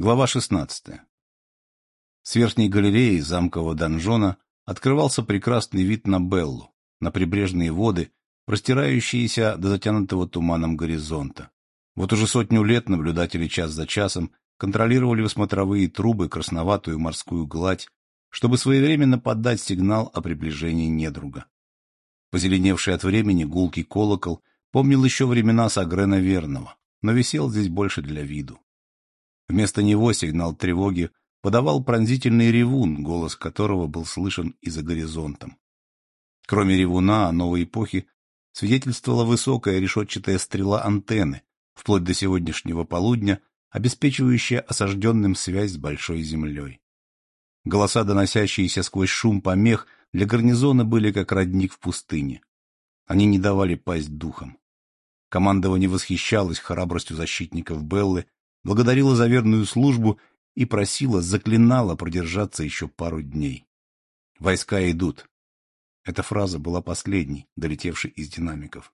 Глава 16. С верхней галереи замкового донжона открывался прекрасный вид на Беллу, на прибрежные воды, простирающиеся до затянутого туманом горизонта. Вот уже сотню лет наблюдатели час за часом контролировали в смотровые трубы красноватую морскую гладь, чтобы своевременно подать сигнал о приближении недруга. Позеленевший от времени гулкий колокол помнил еще времена Сагрена Верного, но висел здесь больше для виду. Вместо него сигнал тревоги подавал пронзительный ревун, голос которого был слышен и за горизонтом. Кроме ревуна новой эпохи свидетельствовала высокая решетчатая стрела антенны, вплоть до сегодняшнего полудня, обеспечивающая осажденным связь с большой землей. Голоса, доносящиеся сквозь шум помех, для гарнизона были как родник в пустыне. Они не давали пасть духом. Командование восхищалось храбростью защитников Беллы благодарила за верную службу и просила, заклинала продержаться еще пару дней. «Войска идут». Эта фраза была последней, долетевшей из динамиков.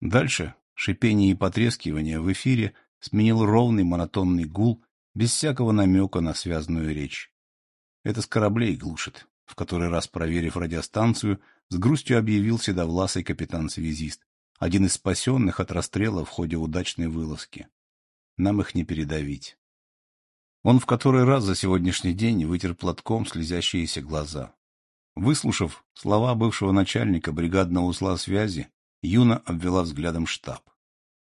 Дальше шипение и потрескивание в эфире сменил ровный монотонный гул, без всякого намека на связанную речь. Это с кораблей глушит. В который раз проверив радиостанцию, с грустью объявил седовласый капитан-связист, один из спасенных от расстрела в ходе удачной вылазки. Нам их не передавить. Он в который раз за сегодняшний день вытер платком слезящиеся глаза. Выслушав слова бывшего начальника бригадного узла связи, Юна обвела взглядом штаб.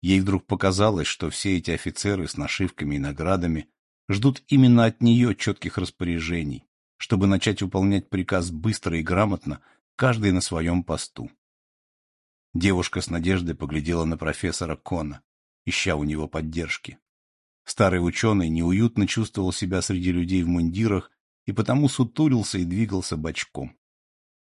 Ей вдруг показалось, что все эти офицеры с нашивками и наградами ждут именно от нее четких распоряжений, чтобы начать выполнять приказ быстро и грамотно, каждый на своем посту. Девушка с надеждой поглядела на профессора Кона ища у него поддержки. Старый ученый неуютно чувствовал себя среди людей в мундирах и потому сутулился и двигался бочком.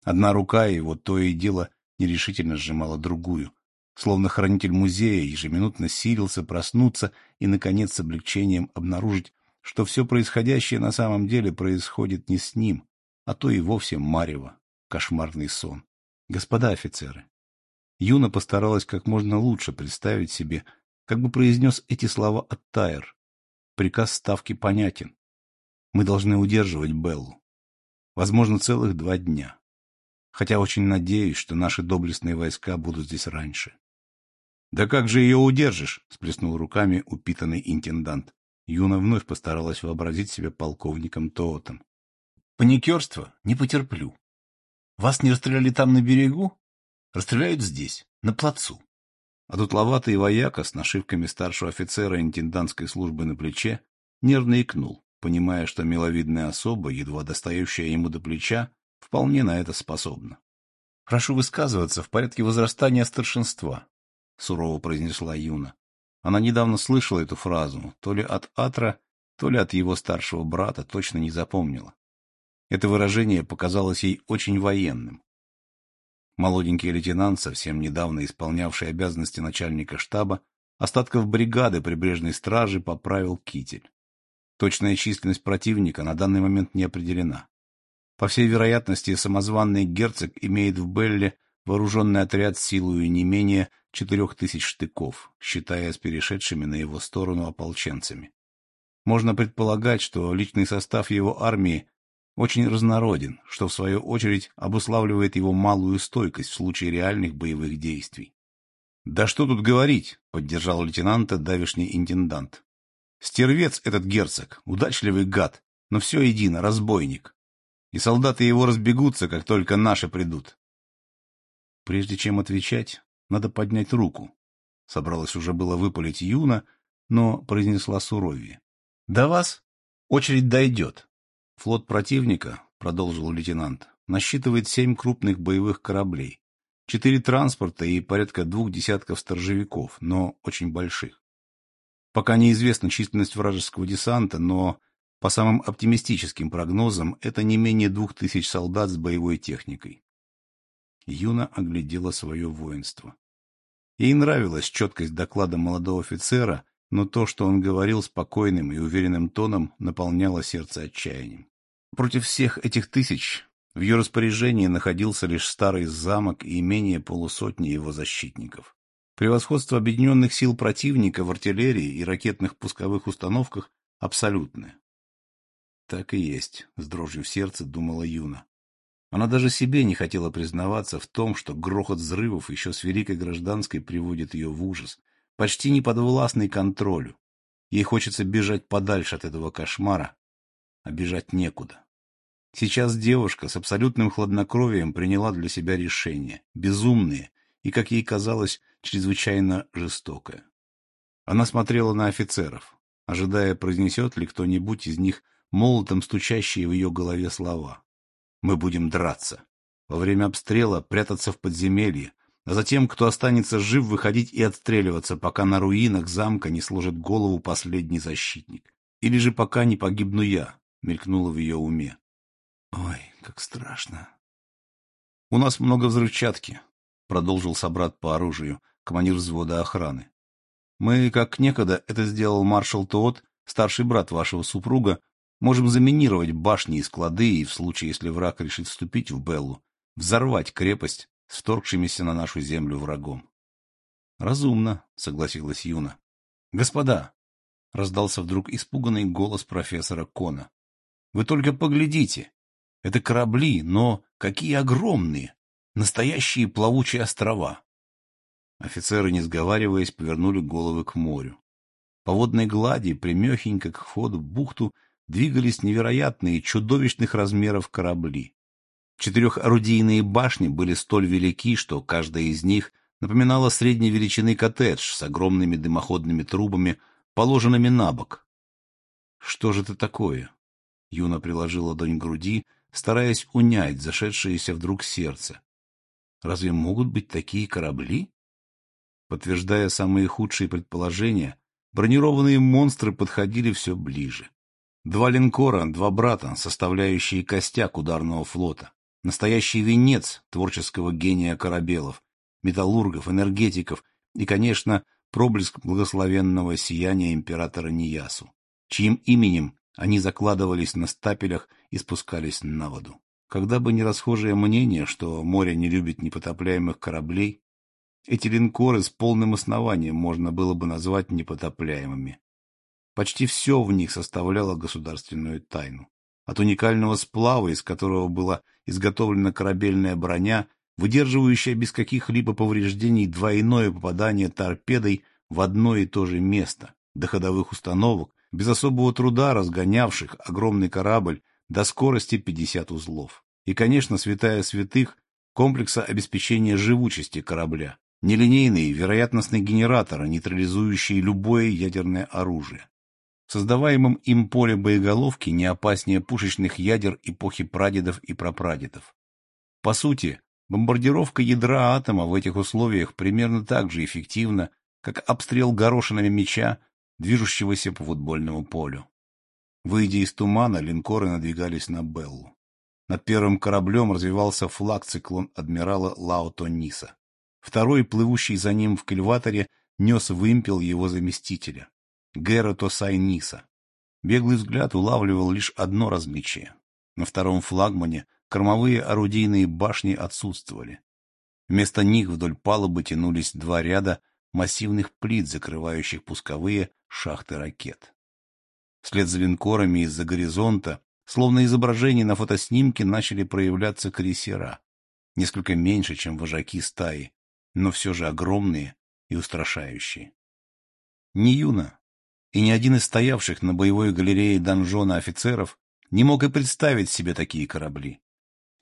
Одна рука его то и дело нерешительно сжимала другую, словно хранитель музея ежеминутно силился проснуться и, наконец, с облегчением обнаружить, что все происходящее на самом деле происходит не с ним, а то и вовсе марево, кошмарный сон. Господа офицеры, Юна постаралась как можно лучше представить себе, как бы произнес эти слова Аттайр. Приказ ставки понятен. Мы должны удерживать Беллу. Возможно, целых два дня. Хотя очень надеюсь, что наши доблестные войска будут здесь раньше. — Да как же ее удержишь? — сплеснул руками упитанный интендант. Юна вновь постаралась вообразить себя полковником Тоотом. — Паникерство не потерплю. Вас не расстреляли там на берегу? Расстреляют здесь, на плацу. А дутловатый вояка с нашивками старшего офицера интендантской службы на плече нервно икнул, понимая, что миловидная особа, едва достающая ему до плеча, вполне на это способна. — Прошу высказываться в порядке возрастания старшинства, — сурово произнесла Юна. Она недавно слышала эту фразу, то ли от Атра, то ли от его старшего брата, точно не запомнила. Это выражение показалось ей очень военным. Молоденький лейтенант, совсем недавно исполнявший обязанности начальника штаба, остатков бригады прибрежной стражи поправил китель. Точная численность противника на данный момент не определена. По всей вероятности, самозванный герцог имеет в Белле вооруженный отряд силою не менее четырех тысяч штыков, считая с перешедшими на его сторону ополченцами. Можно предполагать, что личный состав его армии очень разнороден, что в свою очередь обуславливает его малую стойкость в случае реальных боевых действий. «Да что тут говорить», — поддержал лейтенанта давишний интендант. «Стервец этот герцог, удачливый гад, но все едино, разбойник. И солдаты его разбегутся, как только наши придут». Прежде чем отвечать, надо поднять руку. Собралась уже было выпалить Юна, но произнесла суровее. «До вас очередь дойдет. Флот противника, продолжил лейтенант, насчитывает семь крупных боевых кораблей, четыре транспорта и порядка двух десятков сторожевиков, но очень больших. Пока неизвестна численность вражеского десанта, но по самым оптимистическим прогнозам это не менее двух тысяч солдат с боевой техникой. Юна оглядела свое воинство. Ей нравилась четкость доклада молодого офицера, но то, что он говорил спокойным и уверенным тоном, наполняло сердце отчаянием. Против всех этих тысяч в ее распоряжении находился лишь старый замок и менее полусотни его защитников. Превосходство объединенных сил противника в артиллерии и ракетных пусковых установках абсолютное. Так и есть, с дрожью в сердце думала Юна. Она даже себе не хотела признаваться в том, что грохот взрывов еще с Великой Гражданской приводит ее в ужас, почти неподвластный контролю. Ей хочется бежать подальше от этого кошмара, а бежать некуда. Сейчас девушка с абсолютным хладнокровием приняла для себя решение, безумное и, как ей казалось, чрезвычайно жестокое. Она смотрела на офицеров, ожидая, произнесет ли кто-нибудь из них молотом стучащие в ее голове слова. «Мы будем драться. Во время обстрела прятаться в подземелье, а затем, кто останется жив, выходить и отстреливаться, пока на руинах замка не сложит голову последний защитник. Или же пока не погибну я», — мелькнуло в ее уме. «Ой, как страшно!» «У нас много взрывчатки», — продолжил собрат по оружию, командир взвода охраны. «Мы, как некогда это сделал маршал Тоот, старший брат вашего супруга, можем заминировать башни и склады и, в случае, если враг решит вступить в Беллу, взорвать крепость вторгшимися на нашу землю врагом». «Разумно», — согласилась Юна. «Господа!» — раздался вдруг испуганный голос профессора Кона. «Вы только поглядите! Это корабли, но какие огромные! Настоящие плавучие острова!» Офицеры, не сговариваясь, повернули головы к морю. По водной глади, примехенько к входу в бухту, двигались невероятные, чудовищных размеров корабли. Четырехорудийные башни были столь велики, что каждая из них напоминала средней величины коттедж с огромными дымоходными трубами, положенными на бок. «Что же это такое?» Юна приложила ладонь к груди, стараясь унять зашедшееся вдруг сердце. Разве могут быть такие корабли? Подтверждая самые худшие предположения, бронированные монстры подходили все ближе. Два линкора, два брата, составляющие костяк ударного флота. Настоящий венец творческого гения корабелов, металлургов, энергетиков и, конечно, проблеск благословенного сияния императора Ниясу, чьим именем они закладывались на стапелях и спускались на воду. Когда бы не расхожее мнение, что море не любит непотопляемых кораблей, эти линкоры с полным основанием можно было бы назвать непотопляемыми. Почти все в них составляло государственную тайну. От уникального сплава, из которого была изготовлена корабельная броня, выдерживающая без каких-либо повреждений двойное попадание торпедой в одно и то же место, до ходовых установок, без особого труда разгонявших огромный корабль до скорости 50 узлов. И, конечно, святая святых комплекса обеспечения живучести корабля, нелинейный вероятностный генератор, нейтрализующий любое ядерное оружие. Создаваемом им поле боеголовки не опаснее пушечных ядер эпохи прадедов и прапрадедов. По сути, бомбардировка ядра атома в этих условиях примерно так же эффективна, как обстрел горошинами меча движущегося по футбольному полю. Выйдя из тумана, линкоры надвигались на Беллу. Над первым кораблем развивался флаг-циклон адмирала Лаото Ниса. Второй, плывущий за ним в кильваторе, нес вымпел его заместителя — Гэра Тосай Ниса. Беглый взгляд улавливал лишь одно различие. На втором флагмане кормовые орудийные башни отсутствовали. Вместо них вдоль палубы тянулись два ряда массивных плит, закрывающих пусковые шахты ракет. Вслед за линкорами из-за горизонта, словно изображения на фотоснимке, начали проявляться крейсера, несколько меньше, чем вожаки стаи, но все же огромные и устрашающие. Ни Юна и ни один из стоявших на боевой галерее донжона офицеров не мог и представить себе такие корабли.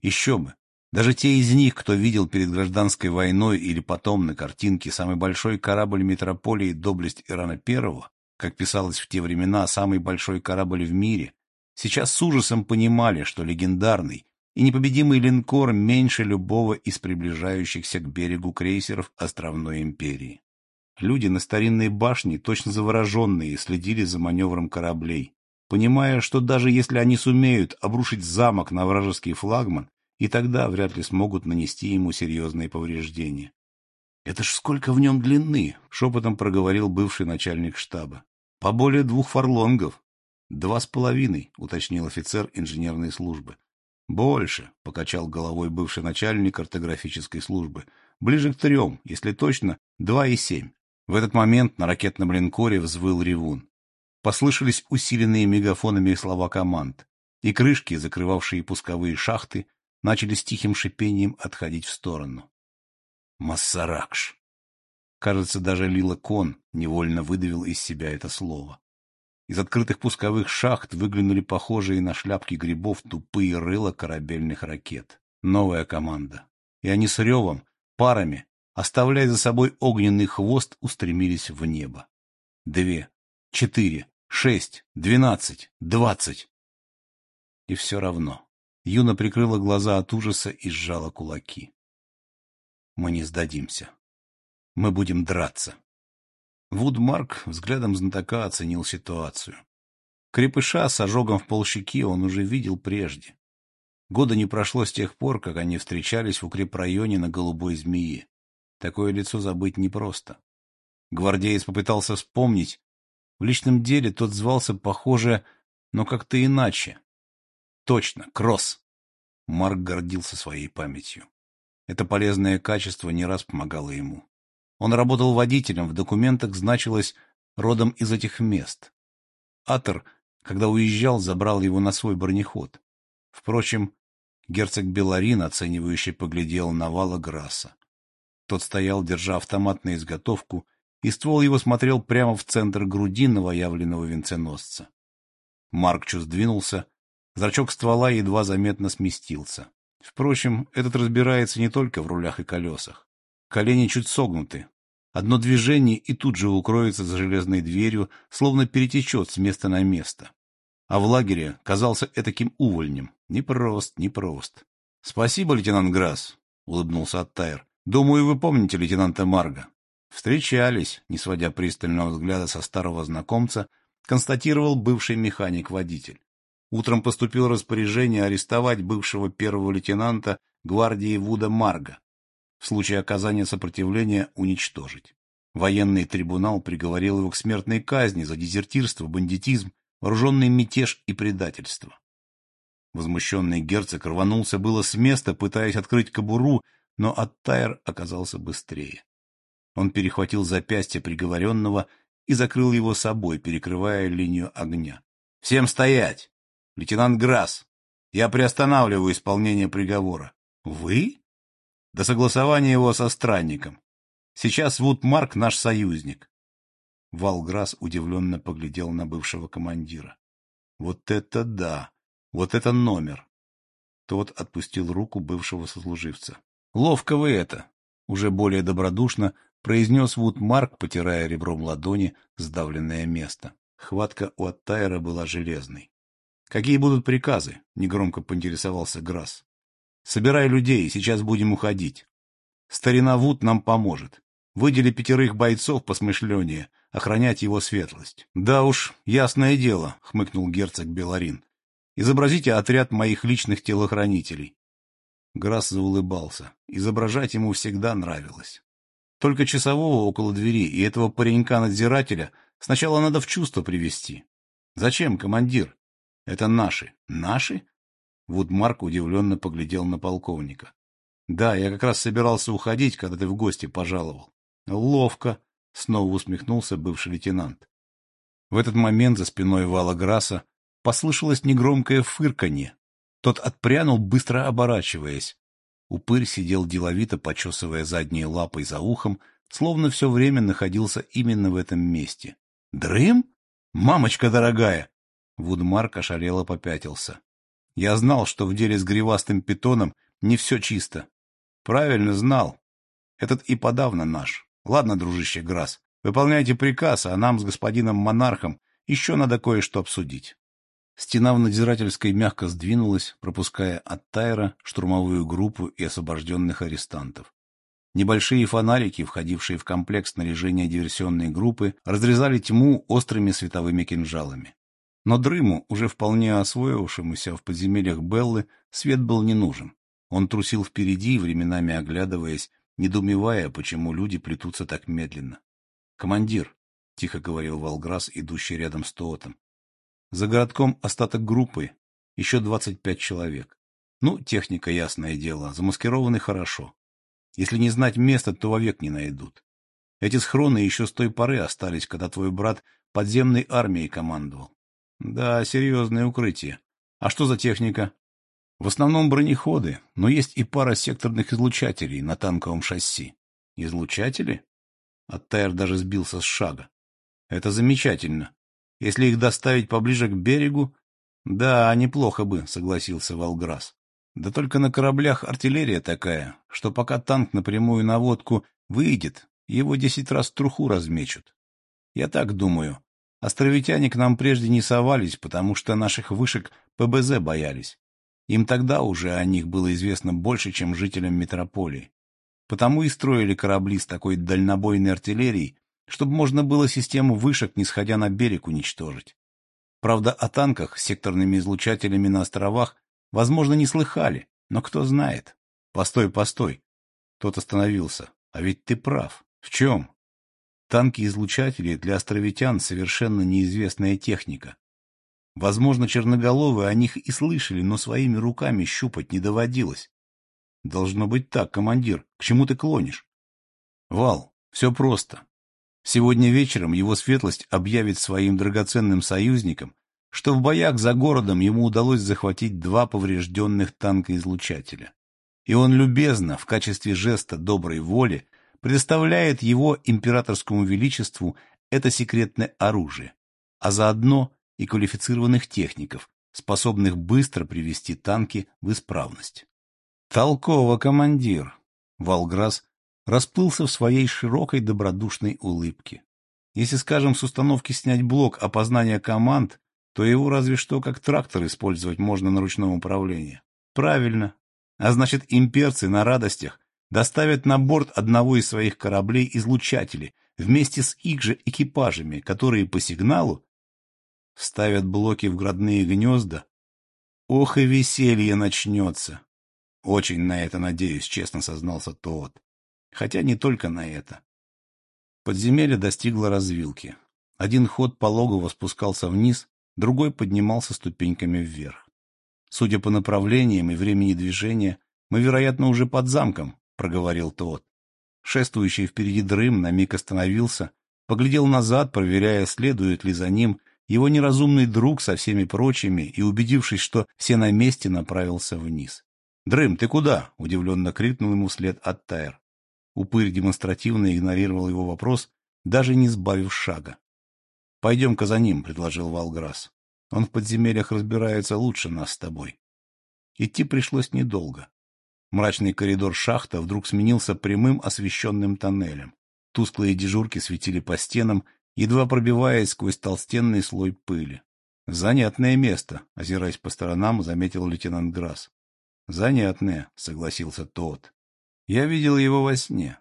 Еще бы, даже те из них, кто видел перед гражданской войной или потом на картинке самый большой корабль метрополии «Доблесть Ирана Первого», как писалось в те времена, самый большой корабль в мире, сейчас с ужасом понимали, что легендарный и непобедимый линкор меньше любого из приближающихся к берегу крейсеров островной империи. Люди на старинной башне, точно завороженные, следили за маневром кораблей, понимая, что даже если они сумеют обрушить замок на вражеский флагман, и тогда вряд ли смогут нанести ему серьезные повреждения. «Это ж сколько в нем длины!» — шепотом проговорил бывший начальник штаба. «По более двух фарлонгов». «Два с половиной», — уточнил офицер инженерной службы. «Больше», — покачал головой бывший начальник картографической службы. «Ближе к трем, если точно, два и семь». В этот момент на ракетном линкоре взвыл ревун. Послышались усиленные мегафонами слова команд, и крышки, закрывавшие пусковые шахты, начали с тихим шипением отходить в сторону. Массаракш. Кажется, даже Лила Кон невольно выдавил из себя это слово. Из открытых пусковых шахт выглянули похожие на шляпки грибов тупые рыла корабельных ракет. Новая команда. И они с ревом, парами, оставляя за собой огненный хвост, устремились в небо. Две, четыре, шесть, двенадцать, двадцать. И все равно. Юна прикрыла глаза от ужаса и сжала кулаки. Мы не сдадимся. Мы будем драться. Вудмарк взглядом знатока оценил ситуацию. Крепыша с ожогом в полщеки он уже видел прежде. Года не прошло с тех пор, как они встречались в укрепрайоне на Голубой Змеи. Такое лицо забыть непросто. Гвардеец попытался вспомнить. В личном деле тот звался похоже, но как-то иначе. Точно, Кросс. Марк гордился своей памятью. Это полезное качество не раз помогало ему. Он работал водителем, в документах значилось родом из этих мест. Атер, когда уезжал, забрал его на свой бронеход. Впрочем, герцог Беларин, оценивающе поглядел на вала Грасса. Тот стоял, держа автомат на изготовку, и ствол его смотрел прямо в центр груди новоявленного венценосца. Маркчу сдвинулся, зрачок ствола едва заметно сместился. Впрочем, этот разбирается не только в рулях и колесах. Колени чуть согнуты. Одно движение и тут же укроется за железной дверью, словно перетечет с места на место. А в лагере казался этаким увольнем. Непрост, непрост. — Спасибо, лейтенант Грасс, — улыбнулся Оттайр. — Думаю, вы помните лейтенанта Марга. Встречались, не сводя пристального взгляда со старого знакомца, констатировал бывший механик-водитель. Утром поступило распоряжение арестовать бывшего первого лейтенанта гвардии Вуда Марга в случае оказания сопротивления уничтожить. Военный трибунал приговорил его к смертной казни за дезертирство, бандитизм, вооруженный мятеж и предательство. Возмущенный герцог рванулся было с места, пытаясь открыть кобуру, но Аттайр оказался быстрее. Он перехватил запястье приговоренного и закрыл его собой, перекрывая линию огня. — Всем стоять! Лейтенант Грасс, я приостанавливаю исполнение приговора. — Вы? до согласования его со странником. Сейчас Вудмарк наш союзник. Валграс удивленно поглядел на бывшего командира. Вот это да! Вот это номер! Тот отпустил руку бывшего сослуживца. Ловко вы это! Уже более добродушно произнес Вудмарк, потирая ребром ладони сдавленное место. Хватка у Аттайра была железной. «Какие будут приказы?» — негромко поинтересовался Грасс. Собирай людей, сейчас будем уходить. Старина Вуд нам поможет. Выдели пятерых бойцов посмышленнее, охранять его светлость. — Да уж, ясное дело, — хмыкнул герцог Беларин. — Изобразите отряд моих личных телохранителей. Грасс заулыбался. Изображать ему всегда нравилось. Только часового около двери и этого паренька-надзирателя сначала надо в чувство привести. Зачем, командир? Это наши. Наши? Вудмарк удивленно поглядел на полковника. — Да, я как раз собирался уходить, когда ты в гости пожаловал. — Ловко! — снова усмехнулся бывший лейтенант. В этот момент за спиной Вала Грасса послышалось негромкое фырканье. Тот отпрянул, быстро оборачиваясь. Упырь сидел деловито, почесывая задние лапой за ухом, словно все время находился именно в этом месте. — Дрым? Мамочка дорогая! Вудмарк ошалело попятился. Я знал, что в деле с гривастым питоном не все чисто. Правильно знал. Этот и подавно наш. Ладно, дружище Грасс, выполняйте приказ, а нам с господином монархом еще надо кое-что обсудить. Стена в надзирательской мягко сдвинулась, пропуская от Тайра штурмовую группу и освобожденных арестантов. Небольшие фонарики, входившие в комплект снаряжения диверсионной группы, разрезали тьму острыми световыми кинжалами. Но Дрыму, уже вполне освоившемуся в подземельях Беллы, свет был не нужен. Он трусил впереди, временами оглядываясь, недоумевая, почему люди плетутся так медленно. «Командир», — тихо говорил Волграс, идущий рядом с Тоотом, — «за городком остаток группы, еще двадцать пять человек. Ну, техника, ясное дело, замаскированы хорошо. Если не знать места, то вовек не найдут. Эти схроны еще с той поры остались, когда твой брат подземной армией командовал. Да, серьезное укрытие. А что за техника? В основном бронеходы, но есть и пара секторных излучателей на танковом шасси. Излучатели? Оттайр даже сбился с шага. Это замечательно. Если их доставить поближе к берегу... Да, неплохо бы, согласился Волграс. Да только на кораблях артиллерия такая, что пока танк напрямую наводку выйдет, его десять раз труху размечут. Я так думаю. Островитяне к нам прежде не совались, потому что наших вышек ПБЗ боялись. Им тогда уже о них было известно больше, чем жителям метрополии. Потому и строили корабли с такой дальнобойной артиллерией, чтобы можно было систему вышек, не сходя на берег, уничтожить. Правда, о танках с секторными излучателями на островах, возможно, не слыхали, но кто знает. Постой, постой. Тот остановился. А ведь ты прав. В чем? Танки-излучатели для островитян совершенно неизвестная техника. Возможно, черноголовые о них и слышали, но своими руками щупать не доводилось. Должно быть так, командир. К чему ты клонишь? Вал, все просто. Сегодня вечером его светлость объявит своим драгоценным союзникам, что в боях за городом ему удалось захватить два поврежденных танкоизлучателя. И он любезно, в качестве жеста доброй воли, предоставляет его императорскому величеству это секретное оружие, а заодно и квалифицированных техников, способных быстро привести танки в исправность. Толково, командир! Волграс расплылся в своей широкой добродушной улыбке. Если, скажем, с установки снять блок опознания команд, то его разве что как трактор использовать можно на ручном управлении. Правильно. А значит, имперцы на радостях доставят на борт одного из своих кораблей излучатели вместе с их же экипажами, которые по сигналу ставят блоки в градные гнезда. Ох и веселье начнется. Очень на это надеюсь, честно сознался тот. Хотя не только на это. Подземелье достигло развилки. Один ход пологово спускался вниз, другой поднимался ступеньками вверх. Судя по направлениям и времени движения, мы, вероятно, уже под замком, проговорил тот. Шествующий впереди дрым на миг остановился, поглядел назад, проверяя, следует ли за ним его неразумный друг со всеми прочими, и, убедившись, что все на месте, направился вниз. «Дрым, ты куда?» — удивленно крикнул ему вслед Аттайр. Упырь демонстративно игнорировал его вопрос, даже не сбавив шага. — Пойдем-ка за ним, — предложил Валграсс. — Он в подземельях разбирается лучше нас с тобой. Идти пришлось недолго. Мрачный коридор шахта вдруг сменился прямым освещенным тоннелем. Тусклые дежурки светили по стенам, едва пробиваясь сквозь толстенный слой пыли. «Занятное место», — озираясь по сторонам, заметил лейтенант Грасс. «Занятное», — согласился тот. Я видел его во сне.